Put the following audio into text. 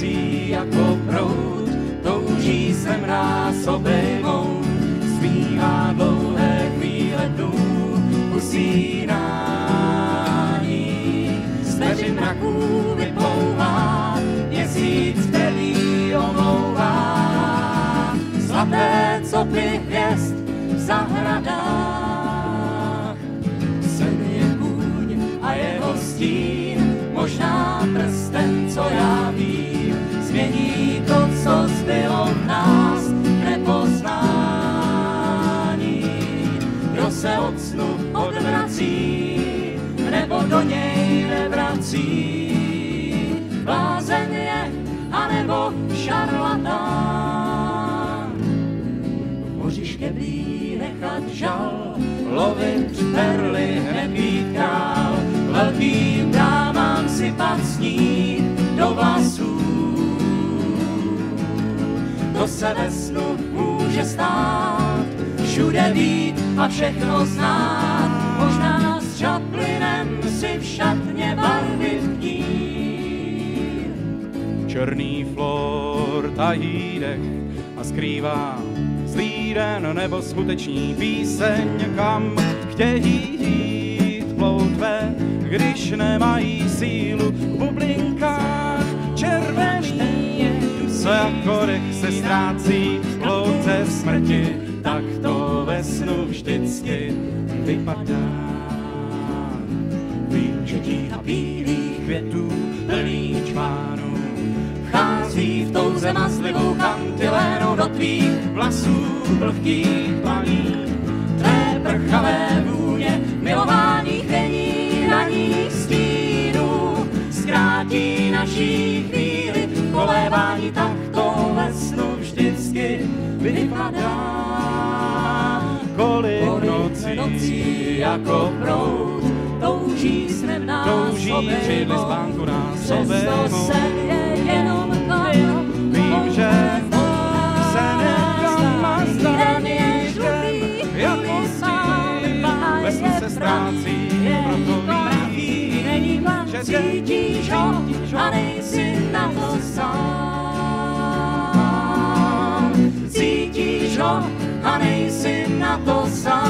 vrací jako proud, touží se mráz obejmout, zpívá dlouhé chvíle dnů, usínání. Z peřin mraků vyplouvá, měsíc bělý omlouvá, zlaté copy hvězd v zahradách. Nevrací, blázen je, anebo šarlatán. Moři štěblý nechat žal, lovit perly král, velkým dámám si sní do vlasů. To se ve snu může stát, všude být a všechno znát, možná Chaplinem si v šatně barvy. Černý flor tají dech a skrývá zlý den nebo skutečný píseň, kam chtějí jít ploutve, když nemají sílu v bublinkách červený. Co jako dech se ztrácí v louce smrti, tak to ve snu vždycky vypadá. Vchází v touze mazlivou kantilénou do tvých vlasů vlhkých palí. Tvé prchavé vůně, milování chvění na nich stínů, zkrátí naší chvíli, kolébání tak to ve snu vždycky vypadá. kolik nocí, nocí jako proud, touží snem nás touží obejmout. Přesto obejmout. Cítíš ho a nejsi na to sám. Cítíš ho a nejsi na to sám.